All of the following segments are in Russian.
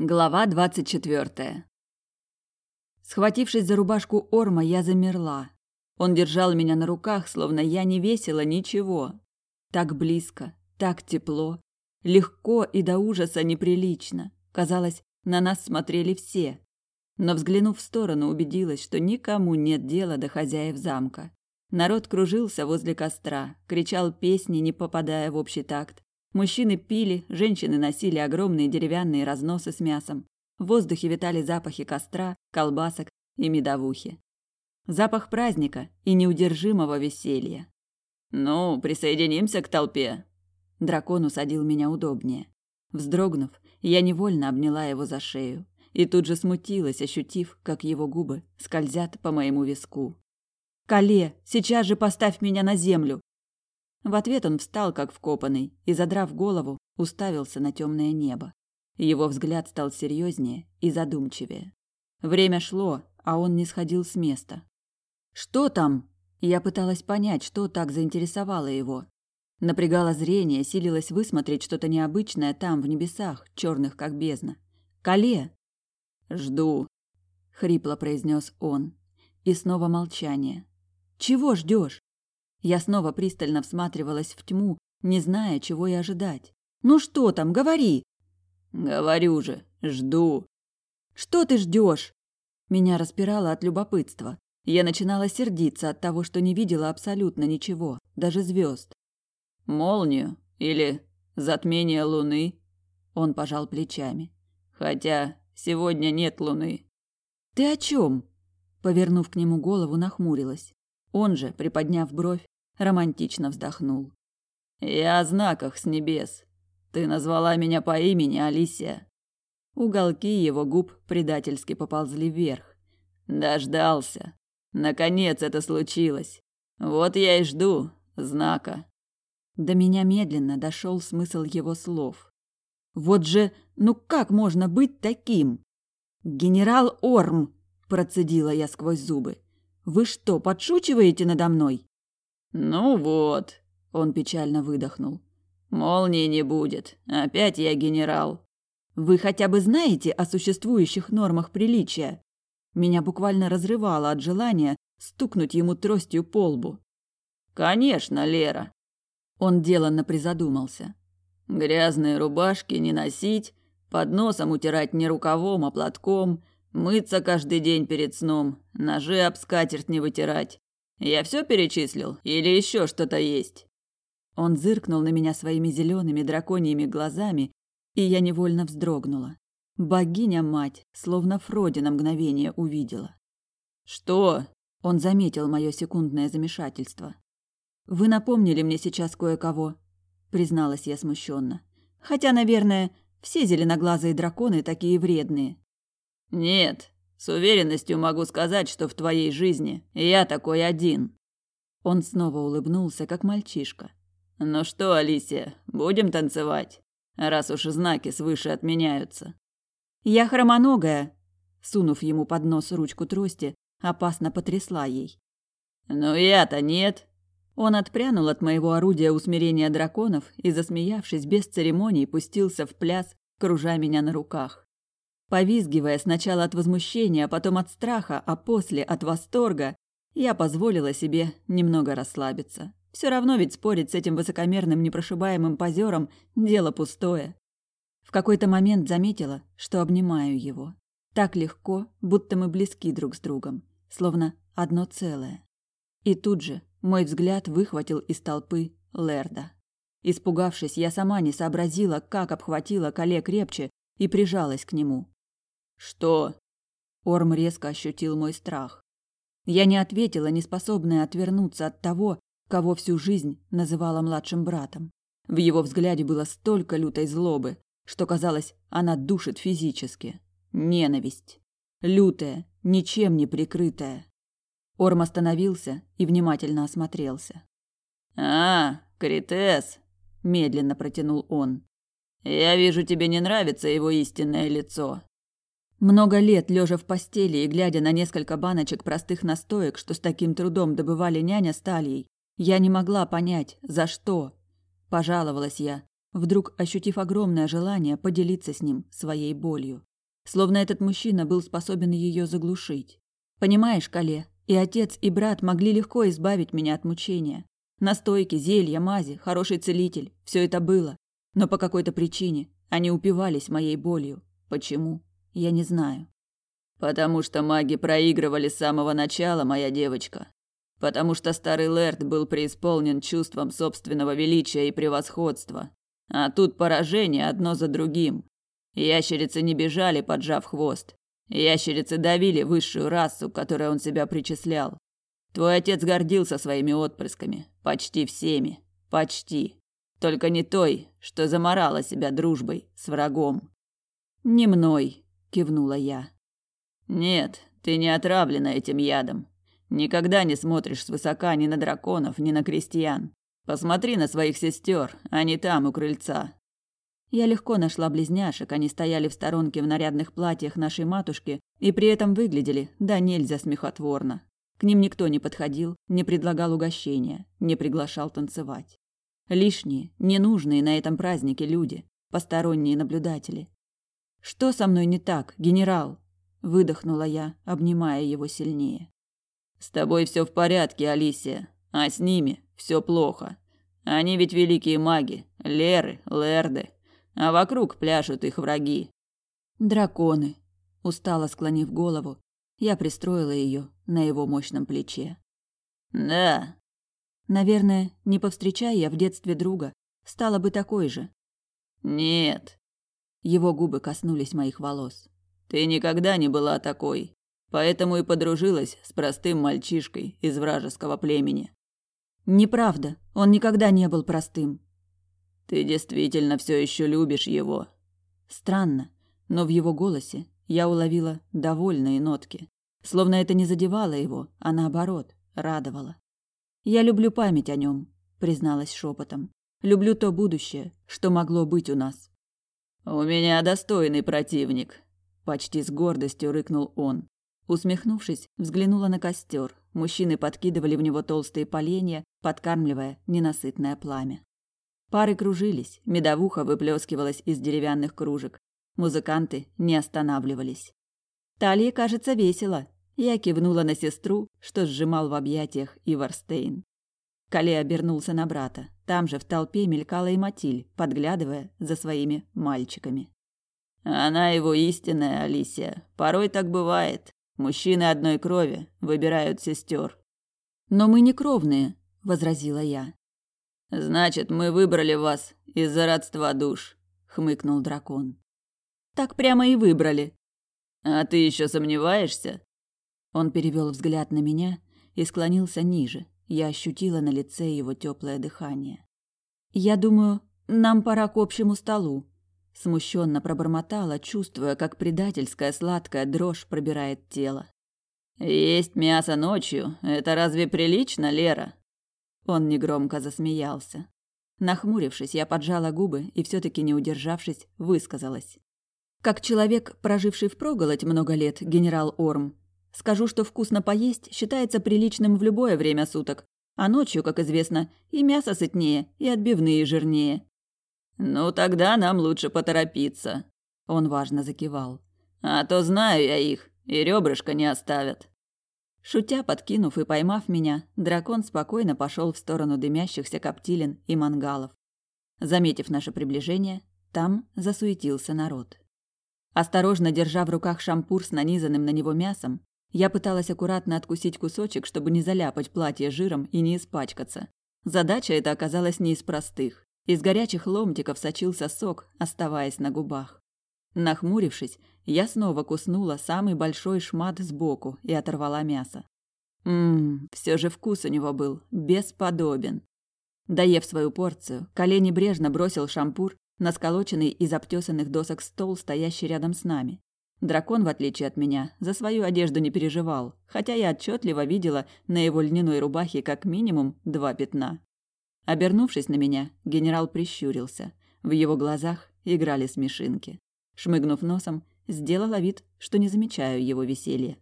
Глава двадцать четвертая. Схватившись за рубашку Орма, я замерла. Он держал меня на руках, словно я не весила ничего. Так близко, так тепло, легко и до ужаса неприлично. Казалось, на нас смотрели все. Но взглянув в сторону, убедилась, что никому нет дела до хозяев замка. Народ кружился возле костра, кричал песни, не попадая в общий такт. Мужчины пили, женщины носили огромные деревянные разносы с мясом. В воздухе витали запахи костра, колбасок и медовухи. Запах праздника и неудержимого веселья. «Ну, присоединимся к толпе». Дракон усадил меня удобнее. Вздрогнув, я невольно обняла его за шею и тут же смутилась, ощутив, как его губы скользят по моему виску. «Кале, сейчас же поставь меня на землю!» В ответ он встал, как вкопанный, и, задрав голову, уставился на темное небо. Его взгляд стал серьезнее и задумчивее. Время шло, а он не сходил с места. «Что там?» Я пыталась понять, что так заинтересовало его. Напрягала зрение, силилась высмотреть что-то необычное там, в небесах, черных как бездна. «Кале!» «Жду», — хрипло произнес он. И снова молчание. «Чего ждешь?» Я снова пристально всматривалась в тьму, не зная, чего и ожидать. «Ну что там, говори!» «Говорю же, жду!» «Что ты ждешь?» Меня распирало от любопытства. Я начинала сердиться от того, что не видела абсолютно ничего, даже звезд. «Молнию? Или затмение луны?» Он пожал плечами. «Хотя сегодня нет луны». «Ты о чем?» Повернув к нему голову, нахмурилась. Он же, приподняв бровь, романтично вздохнул. «Я о знаках с небес. Ты назвала меня по имени Алисия». Уголки его губ предательски поползли вверх. Дождался. Наконец это случилось. Вот я и жду знака. До меня медленно дошел смысл его слов. Вот же, ну как можно быть таким? Генерал Орм, процедила я сквозь зубы. Вы что, подшучиваете надо мной? Ну вот, он печально выдохнул. Молнии не будет. Опять я генерал. Вы хотя бы знаете о существующих нормах приличия? Меня буквально разрывало от желания стукнуть ему тростью по лбу. Конечно, Лера. Он деланно призадумался. Грязные рубашки не носить, под носом утирать не рукавом, а платком, Мыться каждый день перед сном, ножи об скатерть не вытирать. Я все перечислил или еще что-то есть? Он зыркнул на меня своими зелеными драконьими глазами, и я невольно вздрогнула. Богиня-мать, словно Фроди на мгновение увидела. «Что?» – он заметил мое секундное замешательство. «Вы напомнили мне сейчас кое-кого», – призналась я смущенно. «Хотя, наверное, все зеленоглазые драконы такие вредные. Нет, с уверенностью могу сказать, что в твоей жизни я такой один. Он снова улыбнулся, как мальчишка. Ну что, Алисия, будем танцевать, раз уж знаки свыше отменяются. Я хромоногая, сунув ему под нос ручку трости, опасно потрясла ей. Ну я-то нет. Он отпрянул от моего орудия усмирения драконов и, засмеявшись без церемоний, пустился в пляс, кружа меня на руках. Повизгивая сначала от возмущения, а потом от страха, а после от восторга, я позволила себе немного расслабиться. Все равно ведь спорить с этим высокомерным непрошибаемым позером – дело пустое. В какой-то момент заметила, что обнимаю его. Так легко, будто мы близки друг с другом, словно одно целое. И тут же мой взгляд выхватил из толпы Лерда. Испугавшись, я сама не сообразила, как обхватила коле крепче и прижалась к нему. «Что?» Орм резко ощутил мой страх. Я не ответила, не способная отвернуться от того, кого всю жизнь называла младшим братом. В его взгляде было столько лютой злобы, что казалось, она душит физически. Ненависть. Лютая, ничем не прикрытая. Орм остановился и внимательно осмотрелся. «А, Критес!» – медленно протянул он. «Я вижу, тебе не нравится его истинное лицо. Много лет, лежа в постели и глядя на несколько баночек простых настоек, что с таким трудом добывали няня с Тальей, я не могла понять, за что. Пожаловалась я, вдруг ощутив огромное желание поделиться с ним своей болью. словно этот мужчина был способен ее заглушить. Понимаешь, Кале, и отец, и брат могли легко избавить меня от мучения. Настойки, зелья, мази, хороший целитель – все это было. Но по какой-то причине они упивались моей болью. Почему? Я не знаю. Потому что маги проигрывали с самого начала, моя девочка. Потому что старый Лэрд был преисполнен чувством собственного величия и превосходства. А тут поражение одно за другим. Ящерицы не бежали, поджав хвост. Ящерицы давили высшую расу, которой он себя причислял. Твой отец гордился своими отпрысками, почти всеми, почти. Только не той, что заморала себя дружбой с врагом. Не мной, кивнула я. Нет, ты не отравлена этим ядом. Никогда не смотришь свысока ни на драконов, ни на крестьян. Посмотри на своих сестер, они там у крыльца. Я легко нашла близняшек, они стояли в сторонке в нарядных платьях нашей матушки и при этом выглядели, да нельзя смехотворно. К ним никто не подходил, не предлагал угощения, не приглашал танцевать. Лишние, ненужные на этом празднике люди, посторонние наблюдатели. Что со мной не так, генерал? выдохнула я, обнимая его сильнее. С тобой все в порядке, Алисия, а с ними все плохо. Они ведь великие маги, леры, лерды, а вокруг пляшут их враги. Драконы. Устало склонив голову, я пристроила ее на его мощном плече. Да. Наверное, не повстречая я в детстве друга, стала бы такой же. Нет. Его губы коснулись моих волос. Ты никогда не была такой, поэтому и подружилась с простым мальчишкой из вражеского племени. Неправда, он никогда не был простым. Ты действительно все еще любишь его. Странно, но в его голосе я уловила довольные нотки, словно это не задевало его, а наоборот, радовало. Я люблю память о нем, призналась шепотом. Люблю то будущее, что могло быть у нас. У меня достойный противник, Почти с гордостью рыкнул он. Усмехнувшись, взглянула на костер. Мужчины подкидывали в него толстые поленья, подкармливая ненасытное пламя. Пары кружились, медовуха выплескивалась из деревянных кружек. Музыканты не останавливались. Талии, кажется, весело. Я кивнула на сестру, что сжимал в объятиях Иварстейн. Кале обернулся на брата. Там же в толпе мелькала и Матиль, подглядывая за своими мальчиками. Она его истинная, Алисия. Порой так бывает. Мужчины одной крови выбирают сестер. Но мы не кровные, возразила я. Значит, мы выбрали вас из-за родства душ, хмыкнул дракон. Так прямо и выбрали. А ты еще сомневаешься? Он перевел взгляд на меня и склонился ниже. Я ощутила на лице его теплое дыхание. Я думаю, нам пора к общему столу, Смущенно пробормотала, чувствуя, как предательская сладкая дрожь пробирает тело. «Есть мясо ночью – это разве прилично, Лера?» Он негромко засмеялся. Нахмурившись, я поджала губы и все таки не удержавшись, высказалась. Как человек, проживший в проголодь много лет, генерал Орм, скажу, что вкусно поесть считается приличным в любое время суток, а ночью, как известно, и мясо сытнее, и отбивные жирнее. «Ну, тогда нам лучше поторопиться», — он важно закивал. «А то знаю я их, и ребрышко не оставят». Шутя, подкинув и поймав меня, дракон спокойно пошел в сторону дымящихся коптилин и мангалов. Заметив наше приближение, там засуетился народ. Осторожно держа в руках шампур с нанизанным на него мясом, я пыталась аккуратно откусить кусочек, чтобы не заляпать платье жиром и не испачкаться. Задача эта оказалась не из простых. Из горячих ломтиков сочился сок, оставаясь на губах. Нахмурившись, я снова куснула самый большой шмат сбоку и оторвала мясо. Ммм, все же вкус у него был бесподобен. Доев свою порцию, колени брежно бросил шампур на сколоченный из обтесанных досок стол, стоящий рядом с нами. Дракон, в отличие от меня, за свою одежду не переживал, хотя я отчетливо видела на его льняной рубахе как минимум два пятна. Обернувшись на меня, генерал прищурился. В его глазах играли смешинки. Шмыгнув носом, сделала вид, что не замечаю его веселья.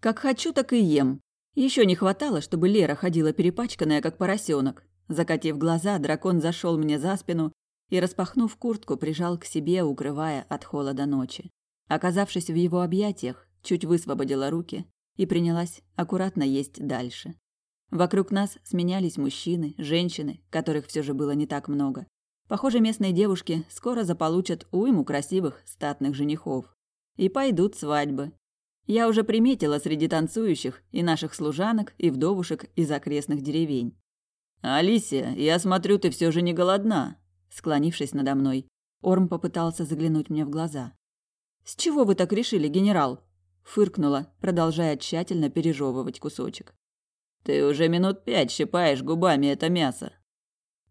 Как хочу, так и ем. Еще не хватало, чтобы Лера ходила перепачканная, как поросенок. Закатив глаза, дракон зашел мне за спину и, распахнув куртку, прижал к себе, укрывая от холода ночи. Оказавшись в его объятиях, чуть высвободила руки и принялась аккуратно есть дальше. Вокруг нас сменялись мужчины, женщины, которых все же было не так много. Похоже, местные девушки скоро заполучат уйму красивых, статных женихов. И пойдут свадьбы. Я уже приметила среди танцующих и наших служанок, и вдовушек из окрестных деревень. «Алисия, я смотрю, ты все же не голодна», склонившись надо мной. Орм попытался заглянуть мне в глаза. «С чего вы так решили, генерал?» Фыркнула, продолжая тщательно пережевывать кусочек. «Ты уже минут пять щипаешь губами это мясо».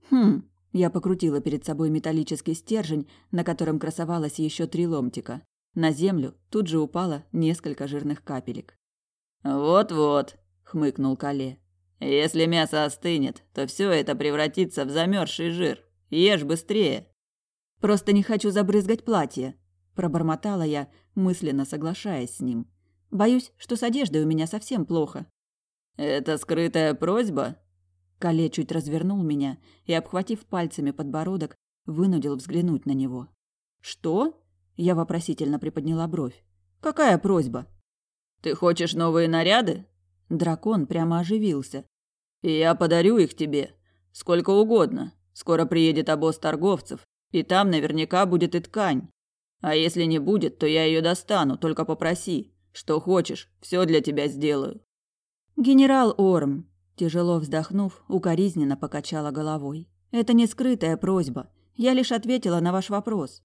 «Хм...» Я покрутила перед собой металлический стержень, на котором красовалось еще три ломтика. На землю тут же упало несколько жирных капелек. «Вот-вот», — хмыкнул Кале. «Если мясо остынет, то все это превратится в замерзший жир. Ешь быстрее». «Просто не хочу забрызгать платье», — пробормотала я, мысленно соглашаясь с ним. «Боюсь, что с одеждой у меня совсем плохо». «Это скрытая просьба?» Кале чуть развернул меня и, обхватив пальцами подбородок, вынудил взглянуть на него. «Что?» – я вопросительно приподняла бровь. «Какая просьба?» «Ты хочешь новые наряды?» Дракон прямо оживился. «Я подарю их тебе. Сколько угодно. Скоро приедет обоз торговцев, и там наверняка будет и ткань. А если не будет, то я ее достану, только попроси. Что хочешь, все для тебя сделаю». «Генерал Орм», Тяжело вздохнув, укоризненно покачала головой. Это не скрытая просьба. Я лишь ответила на ваш вопрос.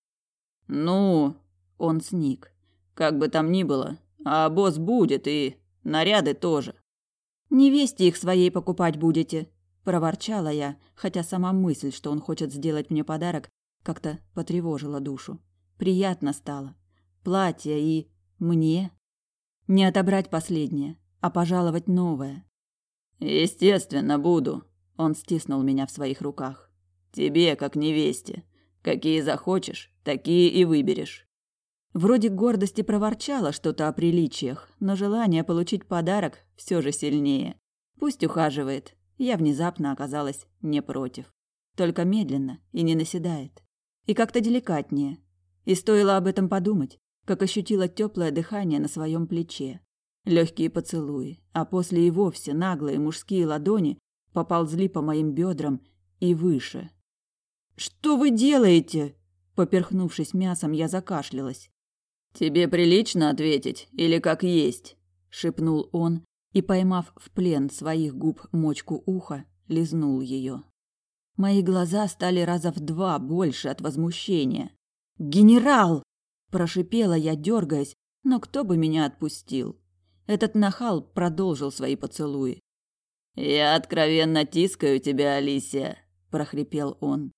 Ну, он сник. Как бы там ни было, а босс будет и наряды тоже. Не вести их своей покупать будете, проворчала я, хотя сама мысль, что он хочет сделать мне подарок, как-то потревожила душу. Приятно стало. Платье и мне не отобрать последнее, а пожаловать новое. Естественно, буду. Он стиснул меня в своих руках. Тебе, как невесте. Какие захочешь, такие и выберешь. Вроде гордости проворчала что-то о приличиях, но желание получить подарок все же сильнее. Пусть ухаживает. Я внезапно оказалась не против. Только медленно и не наседает. И как-то деликатнее. И стоило об этом подумать, как ощутила теплое дыхание на своем плече. Легкие поцелуи, а после и вовсе наглые мужские ладони поползли по моим бедрам и выше. «Что вы делаете?» Поперхнувшись мясом, я закашлялась. «Тебе прилично ответить или как есть?» – шепнул он и, поймав в плен своих губ мочку уха, лизнул ее. Мои глаза стали раза в два больше от возмущения. «Генерал!» – прошипела я, дергаясь, но кто бы меня отпустил? Этот нахал продолжил свои поцелуи. «Я откровенно тискаю тебя, Алисия», – прохрипел он.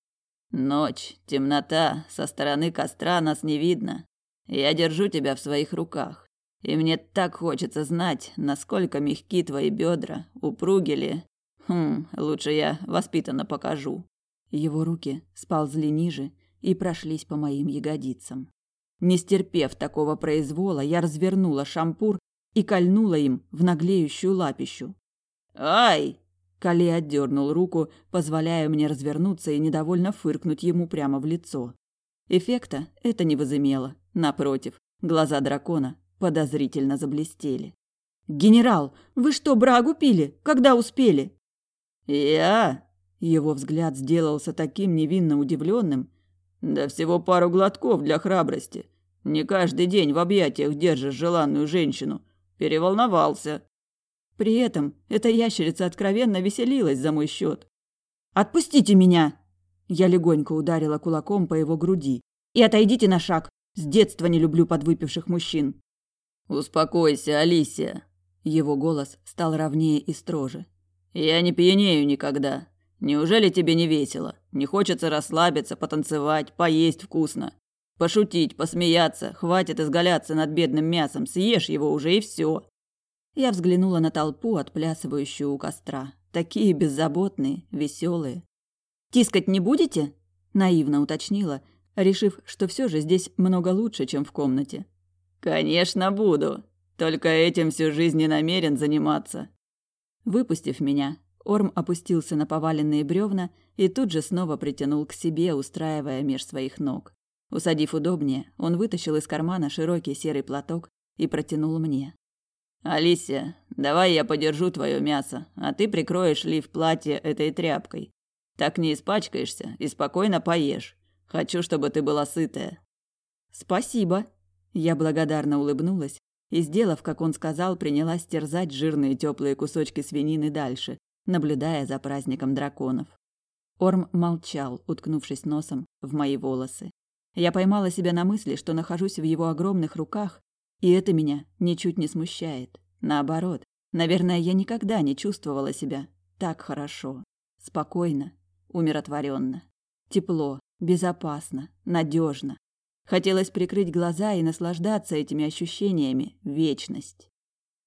«Ночь, темнота, со стороны костра нас не видно. Я держу тебя в своих руках, и мне так хочется знать, насколько мягки твои бедра, упруги ли. Хм, лучше я воспитанно покажу». Его руки сползли ниже и прошлись по моим ягодицам. Не стерпев такого произвола, я развернула шампур и кольнула им в наглеющую лапищу. «Ай!» Кали отдернул руку, позволяя мне развернуться и недовольно фыркнуть ему прямо в лицо. Эффекта это не возымело. Напротив, глаза дракона подозрительно заблестели. «Генерал, вы что, брагу пили? Когда успели?» «Я?» Его взгляд сделался таким невинно удивленным. «Да всего пару глотков для храбрости. Не каждый день в объятиях держишь желанную женщину. Переволновался. При этом эта ящерица откровенно веселилась за мой счет. «Отпустите меня!» Я легонько ударила кулаком по его груди. «И отойдите на шаг. С детства не люблю подвыпивших мужчин». «Успокойся, Алисия». Его голос стал ровнее и строже. «Я не пьянею никогда. Неужели тебе не весело? Не хочется расслабиться, потанцевать, поесть вкусно? Пошутить, посмеяться, хватит изгаляться над бедным мясом, съешь его уже и все. Я взглянула на толпу, отплясывающую у костра. Такие беззаботные, веселые. «Тискать не будете?» – наивно уточнила, решив, что все же здесь много лучше, чем в комнате. «Конечно буду. Только этим всю жизнь не намерен заниматься». Выпустив меня, Орм опустился на поваленные бревна и тут же снова притянул к себе, устраивая меж своих ног. Усадив удобнее, он вытащил из кармана широкий серый платок и протянул мне. «Алисия, давай я подержу твое мясо, а ты прикроешь лиф платья этой тряпкой. Так не испачкаешься и спокойно поешь. Хочу, чтобы ты была сытая». «Спасибо». Я благодарно улыбнулась и, сделав, как он сказал, принялась терзать жирные теплые кусочки свинины дальше, наблюдая за праздником драконов. Орм молчал, уткнувшись носом в мои волосы. Я поймала себя на мысли, что нахожусь в его огромных руках, и это меня ничуть не смущает. Наоборот, наверное, я никогда не чувствовала себя так хорошо, спокойно, умиротворенно, тепло, безопасно, надежно. Хотелось прикрыть глаза и наслаждаться этими ощущениями вечность.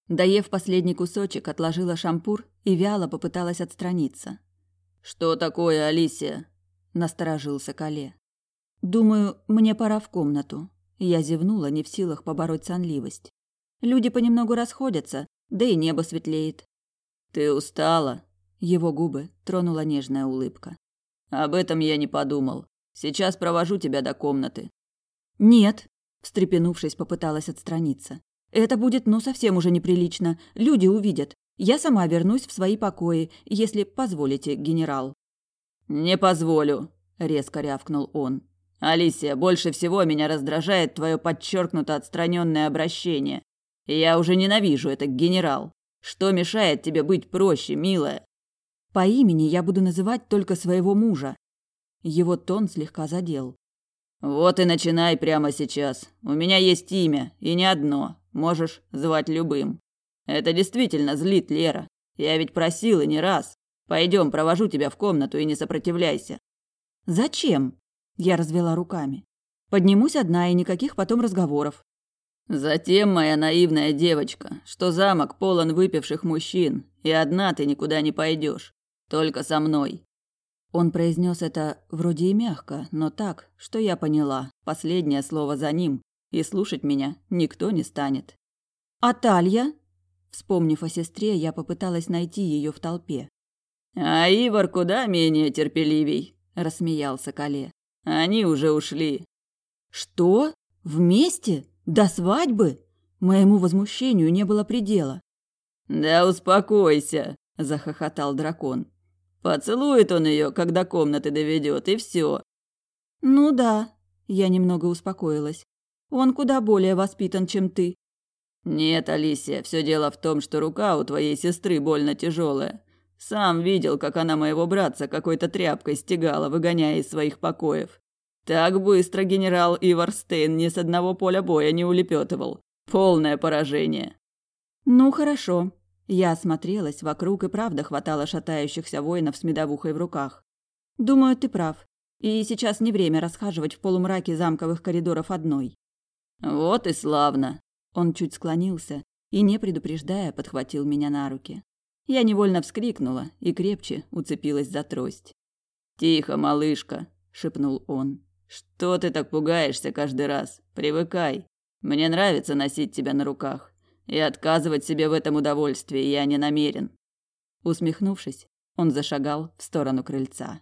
Доев последний кусочек, отложила шампур и вяло попыталась отстраниться. «Что такое, Алисия?» – насторожился Кале. Думаю, мне пора в комнату. Я зевнула, не в силах побороть сонливость. Люди понемногу расходятся, да и небо светлеет. Ты устала? Его губы тронула нежная улыбка. Об этом я не подумал. Сейчас провожу тебя до комнаты. Нет, встрепенувшись, попыталась отстраниться. Это будет ну совсем уже неприлично. Люди увидят. Я сама вернусь в свои покои, если позволите, генерал. Не позволю, резко рявкнул он. Алисия, больше всего меня раздражает твое подчеркнуто отстраненное обращение. Я уже ненавижу это, генерал. Что мешает тебе быть проще, милая? По имени я буду называть только своего мужа. Его тон слегка задел. Вот и начинай прямо сейчас. У меня есть имя, и не одно. Можешь звать любым. Это действительно злит Лера. Я ведь просил и не раз. Пойдем, провожу тебя в комнату и не сопротивляйся. Зачем? Я развела руками. Поднимусь одна и никаких потом разговоров. Затем, моя наивная девочка, что замок полон выпивших мужчин, и одна ты никуда не пойдешь, только со мной. Он произнес это вроде и мягко, но так, что я поняла, последнее слово за ним, и слушать меня никто не станет. А Талья? Вспомнив о сестре, я попыталась найти ее в толпе. А Ивар куда менее терпеливей, рассмеялся Кале. Они уже ушли. Что? Вместе? До свадьбы? Моему возмущению не было предела. Да успокойся, захохотал дракон. Поцелует он ее, когда комнаты доведет, и все. Ну да, я немного успокоилась. Он куда более воспитан, чем ты. Нет, Алисия, все дело в том, что рука у твоей сестры больно тяжелая. Сам видел, как она моего братца какой-то тряпкой стегала, выгоняя из своих покоев. Так быстро генерал Иварстейн ни с одного поля боя не улепетывал. Полное поражение. Ну хорошо. Я осмотрелась, вокруг и правда хватало шатающихся воинов с медовухой в руках. Думаю, ты прав. И сейчас не время расхаживать в полумраке замковых коридоров одной. Вот и славно. Он чуть склонился и, не предупреждая, подхватил меня на руки. Я невольно вскрикнула и крепче уцепилась за трость. «Тихо, малышка», — шепнул он. «Что ты так пугаешься каждый раз? Привыкай. Мне нравится носить тебя на руках. И отказывать себе в этом удовольствии я не намерен». Усмехнувшись, он зашагал в сторону крыльца.